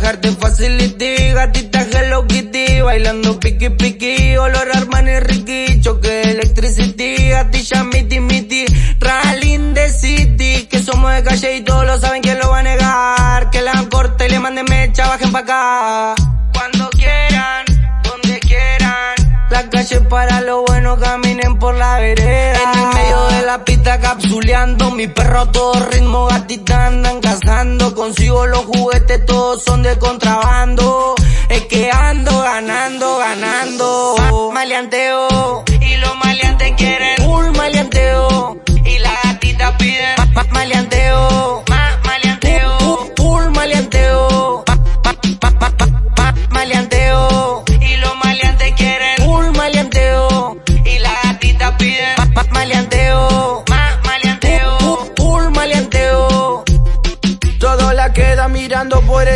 bajarte facility, gatita Hello Kitty, bailando piki piki, olor Armani Ricky, choque electricity, gatilla miti miti, rallying de city, que somos de calle y todos lo saben quién lo va a negar, que la corte y le manden mecha, bajen pa' acá, cuando quieran, donde quieran, la calle para lo bueno, caminen por la vereda, en el medio de la pista capsuleando, mi perro todo ritmo, gatita andan consigo los juguetes, todos son de contrabando, es que ando ganando, ganando, maleanteo,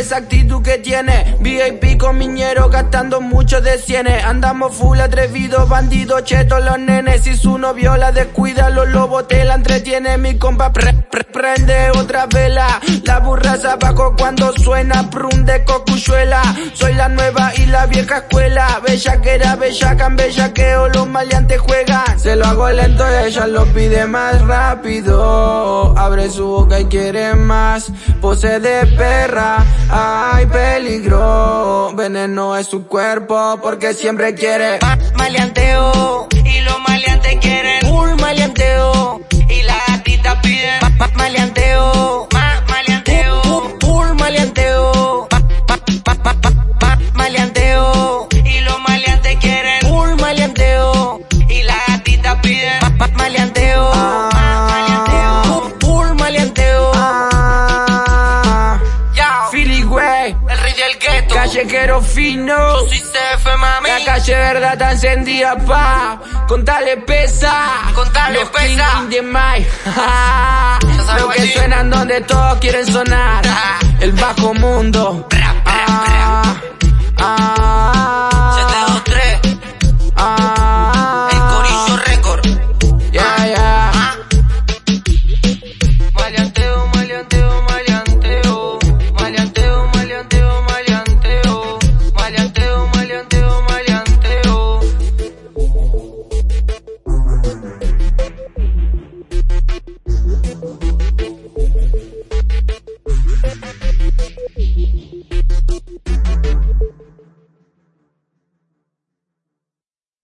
esa actitud que tiene. VIP con miñero gastando mucho de cienes. Andamos full atrevidos, bandidos, chetos los nenes. Si su novio la descuida, los lobos te la entretiene. Mi compa pre- pre- prende otra vela. La burra se abajo cuando suena prun de cocuchuela. Soy la nueva y la vieja escuela. Bella que era bella, can bellaqueo, los maleantes juegan. Se lo hago lento, ella lo pide más rápido. Abre su boca y quiere más. Pose de perra, hay peligro. Veneno es su cuerpo porque siempre quiere. maleanteo y los maleantes quieren un maleanteo callejero fino. yo soy CF mami. La calle verdad está encendida, pa. Contale pesa. Contale Los pesa. King mic. sabes, Los que Guachín. suenan donde todos quieren sonar. El bajo mundo. Ah, ah.